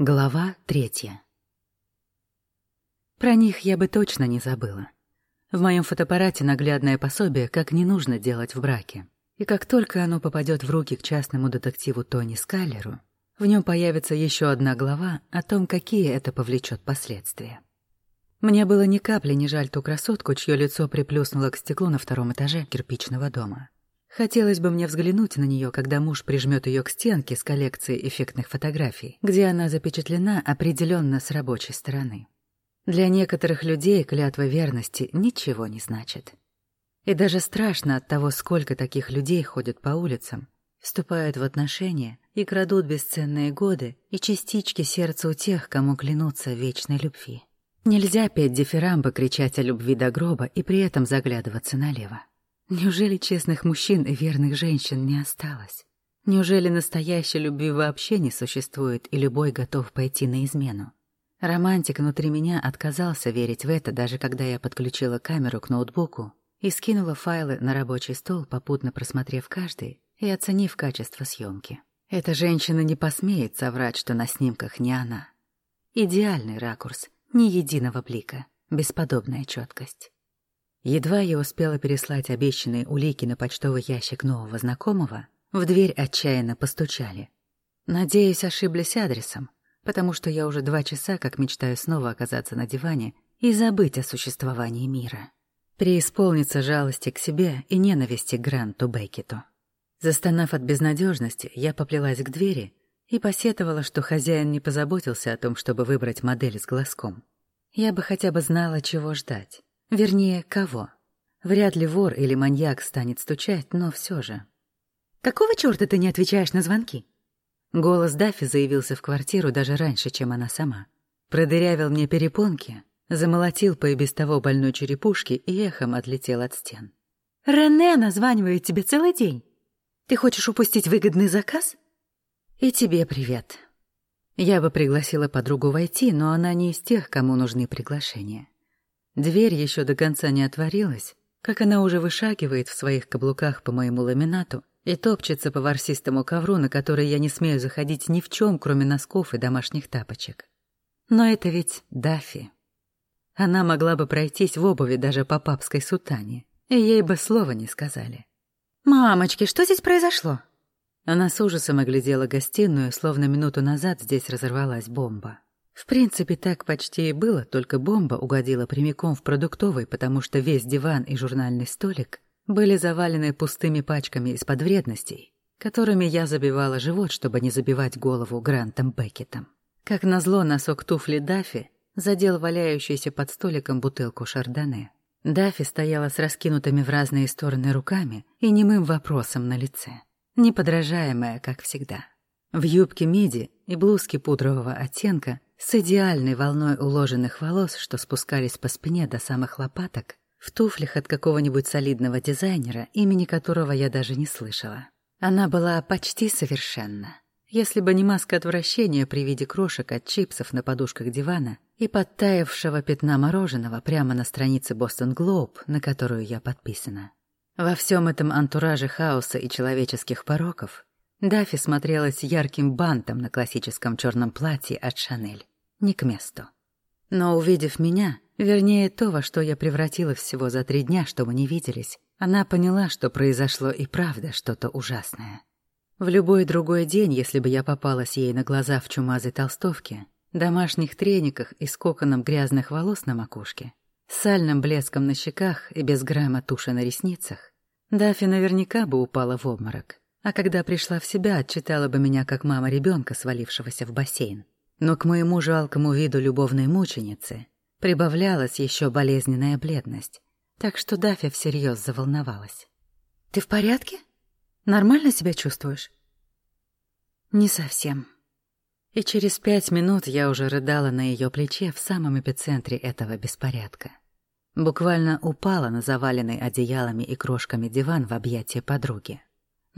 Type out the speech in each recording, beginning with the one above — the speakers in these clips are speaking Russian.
Глава третья. Про них я бы точно не забыла. В моем фотоаппарате наглядное пособие, как не нужно делать в браке. И как только оно попадет в руки к частному детективу Тони Скаллеру, в нем появится еще одна глава о том, какие это повлечет последствия. Мне было ни капли не жаль ту красотку, чье лицо приплюснуло к стеклу на втором этаже кирпичного дома. Хотелось бы мне взглянуть на нее, когда муж прижмет ее к стенке с коллекцией эффектных фотографий, где она запечатлена определенно с рабочей стороны. Для некоторых людей клятва верности ничего не значит. И даже страшно от того, сколько таких людей ходят по улицам, вступают в отношения и крадут бесценные годы и частички сердца у тех, кому клянутся вечной любви. Нельзя петь дифирамбы, кричать о любви до гроба и при этом заглядываться налево. Неужели честных мужчин и верных женщин не осталось? Неужели настоящей любви вообще не существует, и любой готов пойти на измену? Романтик внутри меня отказался верить в это, даже когда я подключила камеру к ноутбуку и скинула файлы на рабочий стол, попутно просмотрев каждый и оценив качество съемки. Эта женщина не посмеет соврать, что на снимках не она. Идеальный ракурс, ни единого блика, бесподобная четкость. Едва я успела переслать обещанные улики на почтовый ящик нового знакомого, в дверь отчаянно постучали. Надеюсь, ошиблись адресом, потому что я уже два часа как мечтаю снова оказаться на диване и забыть о существовании мира. Преисполниться жалости к себе и ненависти к Гранту Беккету. Застонав от безнадежности, я поплелась к двери и посетовала, что хозяин не позаботился о том, чтобы выбрать модель с глазком. Я бы хотя бы знала, чего ждать. Вернее, кого? Вряд ли вор или маньяк станет стучать, но все же. «Какого чёрта ты не отвечаешь на звонки?» Голос Даффи заявился в квартиру даже раньше, чем она сама. Продырявил мне перепонки, замолотил по и без того больной черепушке и эхом отлетел от стен. «Рене названивает тебе целый день. Ты хочешь упустить выгодный заказ?» «И тебе привет». Я бы пригласила подругу войти, но она не из тех, кому нужны приглашения. Дверь еще до конца не отворилась, как она уже вышагивает в своих каблуках по моему ламинату и топчется по ворсистому ковру, на который я не смею заходить ни в чем, кроме носков и домашних тапочек. Но это ведь Дафи. Она могла бы пройтись в обуви даже по папской сутане, и ей бы слова не сказали. «Мамочки, что здесь произошло?» Она с ужасом оглядела гостиную, словно минуту назад здесь разорвалась бомба. В принципе, так почти и было, только бомба угодила прямиком в продуктовый, потому что весь диван и журнальный столик были завалены пустыми пачками из-под вредностей, которыми я забивала живот, чтобы не забивать голову Грантом Беккетом. Как назло, носок туфли Даффи задел валяющуюся под столиком бутылку шардоне. Даффи стояла с раскинутыми в разные стороны руками и немым вопросом на лице. Неподражаемая, как всегда. В юбке миди и блузке пудрового оттенка с идеальной волной уложенных волос, что спускались по спине до самых лопаток, в туфлях от какого-нибудь солидного дизайнера, имени которого я даже не слышала. Она была почти совершенна. Если бы не маска отвращения при виде крошек от чипсов на подушках дивана и подтаявшего пятна мороженого прямо на странице «Бостон Глоб», на которую я подписана. Во всем этом антураже хаоса и человеческих пороков Даффи смотрелась ярким бантом на классическом черном платье от Шанель. Не к месту. Но увидев меня, вернее то, во что я превратилась всего за три дня, что мы не виделись, она поняла, что произошло и правда что-то ужасное. В любой другой день, если бы я попалась ей на глаза в чумазой толстовке, домашних трениках и с коконом грязных волос на макушке, с сальным блеском на щеках и без грамма туши на ресницах, Даффи наверняка бы упала в обморок. А когда пришла в себя, отчитала бы меня как мама ребенка, свалившегося в бассейн. Но к моему жалкому виду любовной мученицы прибавлялась еще болезненная бледность, так что Даффи всерьез заволновалась. «Ты в порядке? Нормально себя чувствуешь?» «Не совсем». И через пять минут я уже рыдала на ее плече в самом эпицентре этого беспорядка. Буквально упала на заваленный одеялами и крошками диван в объятия подруги.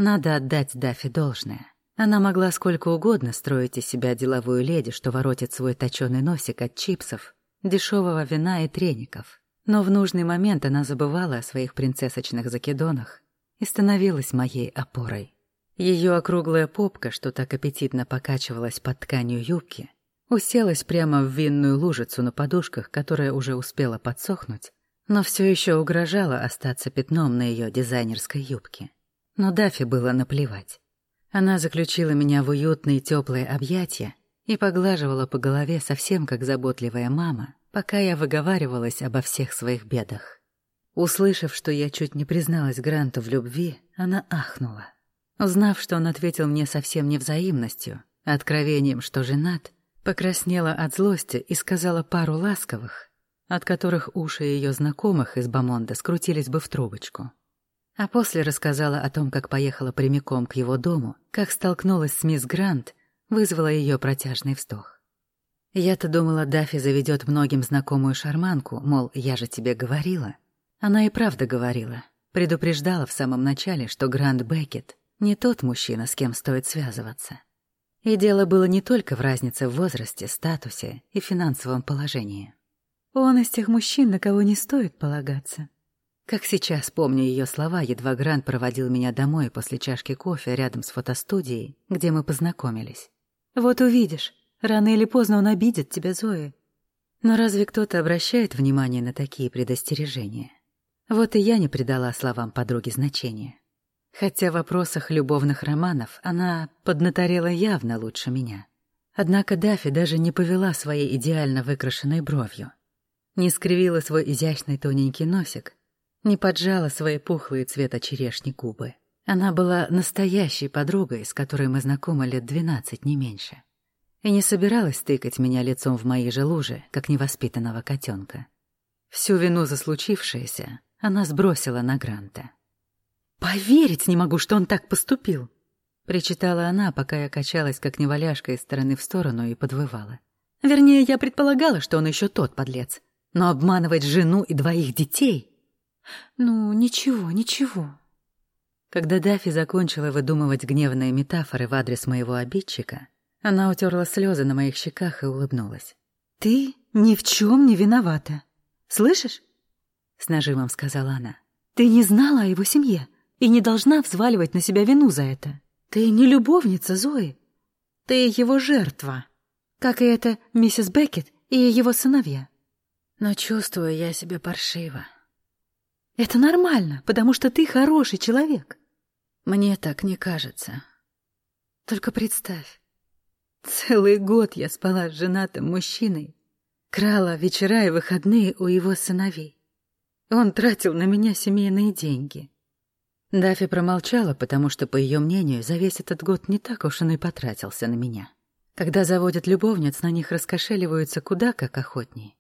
Надо отдать Даффи должное. Она могла сколько угодно строить из себя деловую леди, что воротит свой точёный носик от чипсов, дешевого вина и треников. Но в нужный момент она забывала о своих принцессочных закидонах и становилась моей опорой. Ее округлая попка, что так аппетитно покачивалась под тканью юбки, Уселась прямо в винную лужицу на подушках, которая уже успела подсохнуть, но все еще угрожала остаться пятном на ее дизайнерской юбке. Но Дафи было наплевать. Она заключила меня в уютные теплые объятия и поглаживала по голове совсем как заботливая мама, пока я выговаривалась обо всех своих бедах. Услышав, что я чуть не призналась Гранту в любви, она ахнула. Узнав, что он ответил мне совсем невзаимностью, откровением, что женат, покраснела от злости и сказала пару ласковых, от которых уши ее знакомых из Бамонда скрутились бы в трубочку. А после рассказала о том, как поехала прямиком к его дому, как столкнулась с мисс Грант, вызвала ее протяжный вздох. Я-то думала, Даффи заведет многим знакомую шарманку, мол, я же тебе говорила. Она и правда говорила. Предупреждала в самом начале, что Грант Беккет не тот мужчина, с кем стоит связываться. И дело было не только в разнице в возрасте, статусе и финансовом положении. Он из тех мужчин, на кого не стоит полагаться. Как сейчас помню ее слова, едва Грант проводил меня домой после чашки кофе рядом с фотостудией, где мы познакомились. «Вот увидишь, рано или поздно он обидит тебя, Зои». Но разве кто-то обращает внимание на такие предостережения? Вот и я не придала словам подруги значения. Хотя в вопросах любовных романов она поднаторела явно лучше меня. Однако Дафи даже не повела своей идеально выкрашенной бровью. Не скривила свой изящный тоненький носик, не поджала свои пухлые цвета черешни губы. Она была настоящей подругой, с которой мы знакомы лет двенадцать, не меньше. И не собиралась тыкать меня лицом в мои же лужи, как невоспитанного котенка. Всю вину за случившееся она сбросила на Гранта. «Поверить не могу, что он так поступил!» Причитала она, пока я качалась, как неваляшка, из стороны в сторону и подвывала. Вернее, я предполагала, что он еще тот подлец. Но обманывать жену и двоих детей... Ну, ничего, ничего. Когда Дафи закончила выдумывать гневные метафоры в адрес моего обидчика, она утерла слезы на моих щеках и улыбнулась. «Ты ни в чем не виновата. Слышишь? с нажимом сказала она. «Ты не знала о его семье и не должна взваливать на себя вину за это. Ты не любовница Зои. Ты его жертва, как и эта миссис Беккет и его сыновья. Но чувствую я себя паршиво. Это нормально, потому что ты хороший человек. Мне так не кажется. Только представь, целый год я спала с женатым мужчиной, крала вечера и выходные у его сыновей. Он тратил на меня семейные деньги. Дафи промолчала, потому что, по ее мнению, за весь этот год не так уж он и потратился на меня. Когда заводят любовниц, на них раскошеливаются куда как охотнее.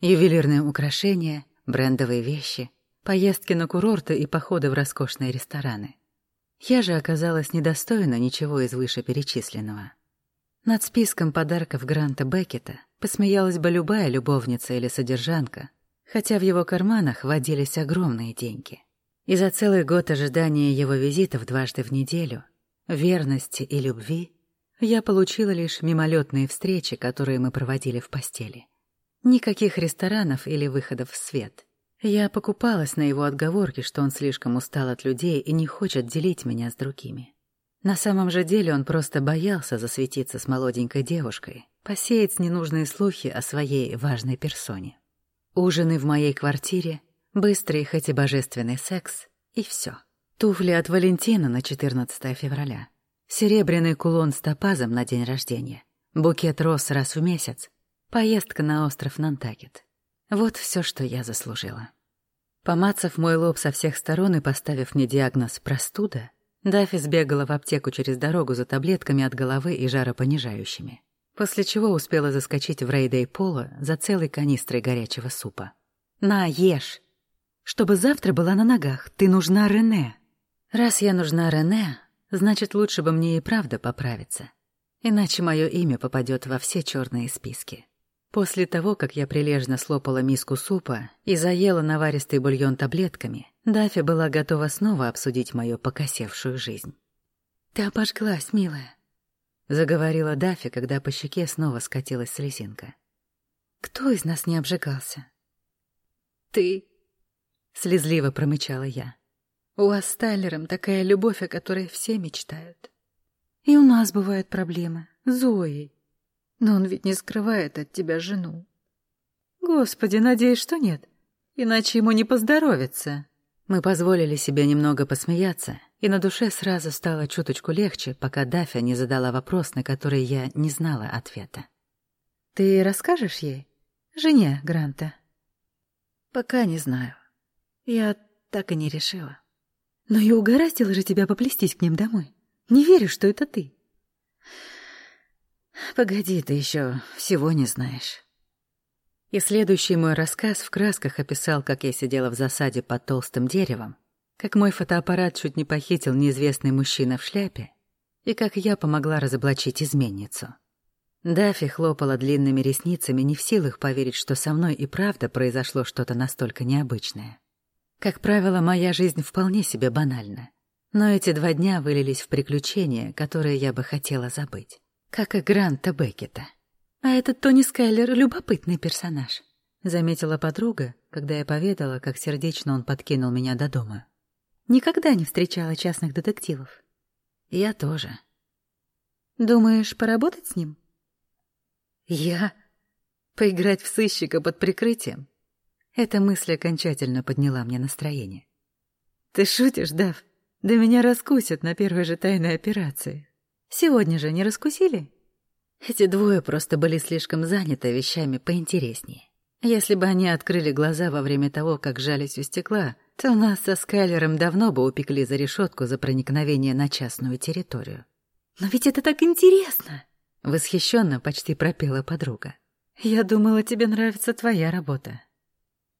Ювелирные украшения, брендовые вещи, поездки на курорты и походы в роскошные рестораны. Я же оказалась недостойна ничего из вышеперечисленного. Над списком подарков Гранта Беккета посмеялась бы любая любовница или содержанка, хотя в его карманах водились огромные деньги. И за целый год ожидания его визитов дважды в неделю, верности и любви, я получила лишь мимолетные встречи, которые мы проводили в постели. Никаких ресторанов или выходов в свет. Я покупалась на его отговорки, что он слишком устал от людей и не хочет делить меня с другими. На самом же деле он просто боялся засветиться с молоденькой девушкой, посеять ненужные слухи о своей важной персоне. Ужины в моей квартире, быстрый, хоть и божественный секс, и все. Туфли от Валентина на 14 февраля. Серебряный кулон с топазом на день рождения. Букет роз раз в месяц. Поездка на остров Нантакет. Вот все, что я заслужила. Помацав мой лоб со всех сторон и поставив мне диагноз «простуда», Даффи сбегала в аптеку через дорогу за таблетками от головы и жаропонижающими после чего успела заскочить в Рейдей Пола за целой канистрой горячего супа. «На, ешь! Чтобы завтра была на ногах, ты нужна Рене!» «Раз я нужна Рене, значит, лучше бы мне и правда поправиться, иначе мое имя попадет во все черные списки». После того, как я прилежно слопала миску супа и заела наваристый бульон таблетками, Даффи была готова снова обсудить мою покосевшую жизнь. «Ты обожглась, милая. — заговорила Дафи, когда по щеке снова скатилась слезинка. «Кто из нас не обжигался?» «Ты», — слезливо промычала я. «У вас с Тайлером такая любовь, о которой все мечтают. И у нас бывают проблемы. Зои. Но он ведь не скрывает от тебя жену. Господи, надеюсь, что нет. Иначе ему не поздоровится. Мы позволили себе немного посмеяться, и на душе сразу стало чуточку легче, пока Дафя не задала вопрос, на который я не знала ответа. «Ты расскажешь ей? Жене Гранта?» «Пока не знаю. Я так и не решила». «Но и угораздило же тебя поплестись к ним домой. Не верю, что это ты». «Погоди, ты еще всего не знаешь». И следующий мой рассказ в красках описал, как я сидела в засаде под толстым деревом, как мой фотоаппарат чуть не похитил неизвестный мужчина в шляпе, и как я помогла разоблачить изменницу. Дафи хлопала длинными ресницами, не в силах поверить, что со мной и правда произошло что-то настолько необычное. Как правило, моя жизнь вполне себе банальна. Но эти два дня вылились в приключения, которые я бы хотела забыть. Как и Гранта Беккета. «А этот Тони Скайлер — любопытный персонаж», — заметила подруга, когда я поведала, как сердечно он подкинул меня до дома. «Никогда не встречала частных детективов». «Я тоже». «Думаешь, поработать с ним?» «Я? Поиграть в сыщика под прикрытием?» Эта мысль окончательно подняла мне настроение. «Ты шутишь, Дав? Да меня раскусят на первой же тайной операции. Сегодня же не раскусили?» Эти двое просто были слишком заняты вещами поинтереснее. Если бы они открыли глаза во время того, как жались у стекла, то нас со Скайлером давно бы упекли за решетку за проникновение на частную территорию. «Но ведь это так интересно!» — восхищенно почти пропела подруга. «Я думала, тебе нравится твоя работа».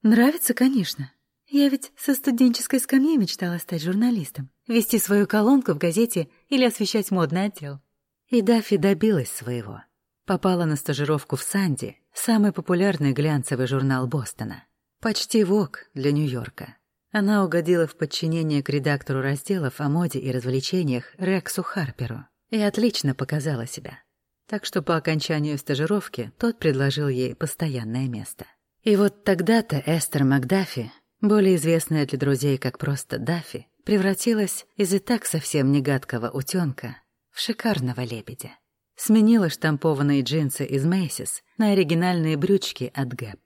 «Нравится, конечно. Я ведь со студенческой скамьи мечтала стать журналистом, вести свою колонку в газете или освещать модный отдел. И Даффи добилась своего. Попала на стажировку в «Санди», самый популярный глянцевый журнал Бостона. Почти ВОК для Нью-Йорка. Она угодила в подчинение к редактору разделов о моде и развлечениях Рексу Харперу и отлично показала себя. Так что по окончанию стажировки тот предложил ей постоянное место. И вот тогда-то Эстер Макдафи, более известная для друзей как просто Дафи, превратилась из и так совсем негадкого утёнка в шикарного лебедя. Сменила штампованные джинсы из Мейсис на оригинальные брючки от Гэп.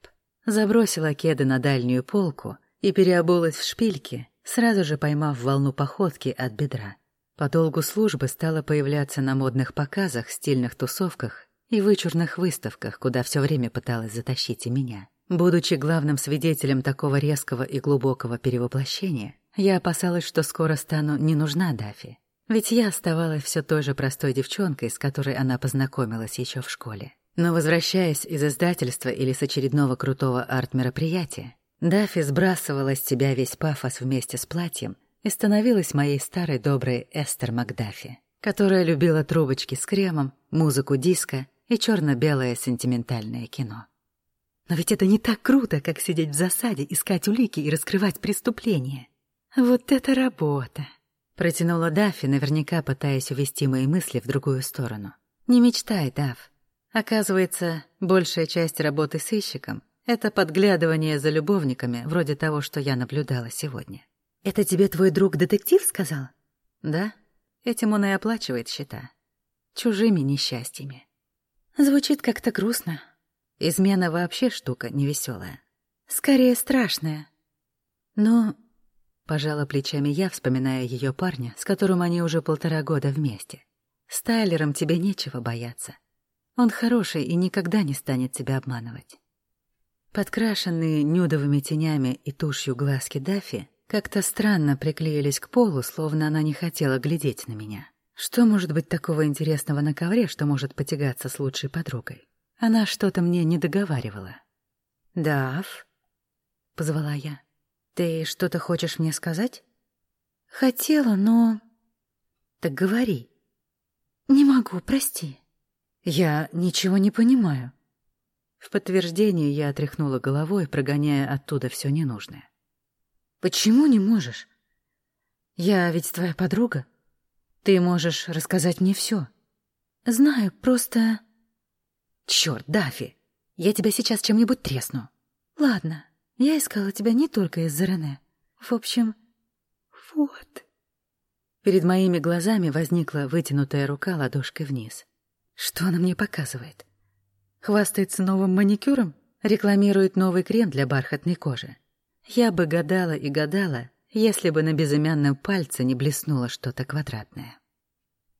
Забросила кеды на дальнюю полку и переобулась в шпильки, сразу же поймав волну походки от бедра. По долгу службы стала появляться на модных показах, стильных тусовках и вычурных выставках, куда все время пыталась затащить и меня. Будучи главным свидетелем такого резкого и глубокого перевоплощения, я опасалась, что скоро стану не нужна Дафи. Ведь я оставалась все той же простой девчонкой, с которой она познакомилась еще в школе. Но возвращаясь из издательства или с очередного крутого арт-мероприятия, Даффи сбрасывала с себя весь пафос вместе с платьем и становилась моей старой доброй Эстер Макдафи, которая любила трубочки с кремом, музыку диска и черно-белое сентиментальное кино. Но ведь это не так круто, как сидеть в засаде, искать улики и раскрывать преступления. Вот это работа! Протянула Даффи, наверняка пытаясь увести мои мысли в другую сторону. «Не мечтай, Дафф. Оказывается, большая часть работы сыщиком — это подглядывание за любовниками, вроде того, что я наблюдала сегодня». «Это тебе твой друг-детектив сказал?» «Да. Этим он и оплачивает счета. Чужими несчастьями». Звучит как-то грустно. Измена вообще штука невеселая. Скорее, страшная. Но Пожала плечами я, вспоминая ее парня, с которым они уже полтора года вместе. С Тайлером тебе нечего бояться. Он хороший и никогда не станет тебя обманывать. Подкрашенные нюдовыми тенями и тушью глазки Дафи как-то странно приклеились к полу, словно она не хотела глядеть на меня. Что может быть такого интересного на ковре, что может потягаться с лучшей подругой? Она что-то мне не договаривала. «Дав?» — позвала я. Ты что-то хочешь мне сказать? Хотела, но... Так говори. Не могу, прости. Я ничего не понимаю. В подтверждение я отряхнула головой, прогоняя оттуда все ненужное. Почему не можешь? Я ведь твоя подруга. Ты можешь рассказать мне все. Знаю, просто... Черт, Дафи, я тебя сейчас чем-нибудь тресну. Ладно, я искала тебя не только из-за Рене. В общем, вот. Перед моими глазами возникла вытянутая рука ладошкой вниз. Что она мне показывает? Хвастается новым маникюром? Рекламирует новый крем для бархатной кожи? Я бы гадала и гадала, если бы на безымянном пальце не блеснуло что-то квадратное.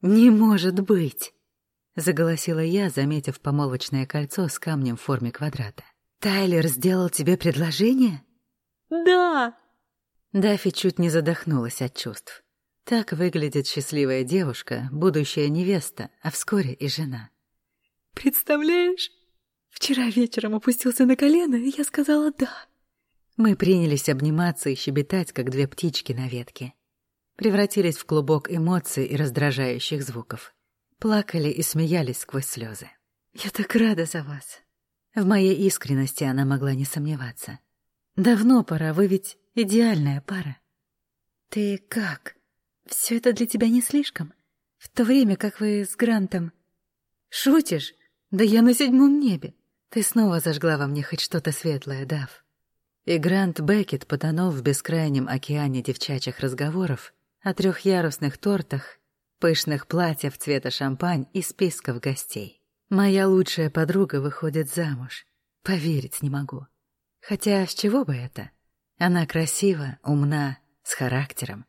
«Не может быть!» — заголосила я, заметив помолвочное кольцо с камнем в форме квадрата. «Тайлер сделал тебе предложение?» «Да!» Даффи чуть не задохнулась от чувств. Так выглядит счастливая девушка, будущая невеста, а вскоре и жена. «Представляешь? Вчера вечером опустился на колено, и я сказала «да». Мы принялись обниматься и щебетать, как две птички на ветке. Превратились в клубок эмоций и раздражающих звуков. Плакали и смеялись сквозь слезы. «Я так рада за вас». В моей искренности она могла не сомневаться. «Давно пора, вы ведь идеальная пара». «Ты как? Все это для тебя не слишком? В то время, как вы с Грантом...» «Шутишь? Да я на седьмом небе. Ты снова зажгла во мне хоть что-то светлое, Дав». И Грант Беккет потонул в бескрайнем океане девчачьих разговоров о трехъярусных тортах, пышных платьев цвета шампань и списков гостей. Моя лучшая подруга выходит замуж. Поверить не могу. Хотя с чего бы это? Она красива, умна, с характером.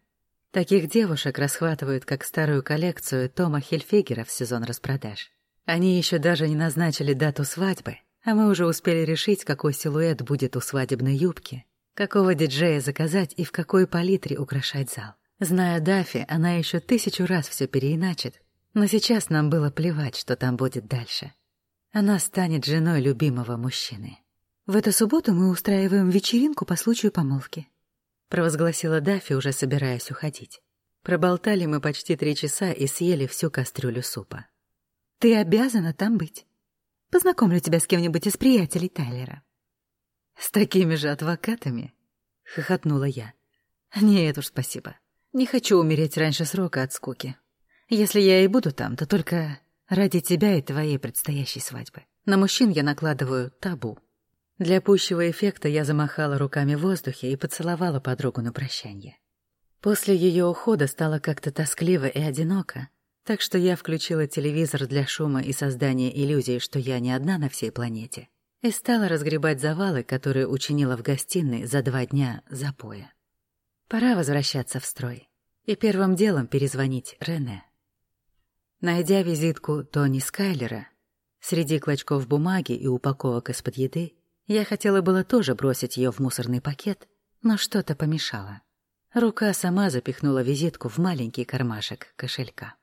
Таких девушек расхватывают как старую коллекцию Тома Хельфигера в сезон распродаж. Они еще даже не назначили дату свадьбы, а мы уже успели решить, какой силуэт будет у свадебной юбки, какого диджея заказать и в какой палитре украшать зал. Зная Дафи, она еще тысячу раз все переиначит, но сейчас нам было плевать, что там будет дальше. Она станет женой любимого мужчины. В эту субботу мы устраиваем вечеринку по случаю помолвки провозгласила Дафи, уже собираясь уходить. Проболтали мы почти три часа и съели всю кастрюлю супа. «Ты обязана там быть. Познакомлю тебя с кем-нибудь из приятелей Тайлера». «С такими же адвокатами?» — хохотнула я. «Нет уж, спасибо. Не хочу умереть раньше срока от скуки. Если я и буду там, то только ради тебя и твоей предстоящей свадьбы. На мужчин я накладываю табу». Для пущего эффекта я замахала руками в воздухе и поцеловала подругу на прощание. После ее ухода стало как-то тоскливо и одиноко, так что я включила телевизор для шума и создания иллюзии, что я не одна на всей планете, и стала разгребать завалы, которые учинила в гостиной за два дня запоя. Пора возвращаться в строй и первым делом перезвонить Рене. Найдя визитку Тони Скайлера, среди клочков бумаги и упаковок из-под еды, я хотела было тоже бросить ее в мусорный пакет, но что-то помешало. Рука сама запихнула визитку в маленький кармашек кошелька.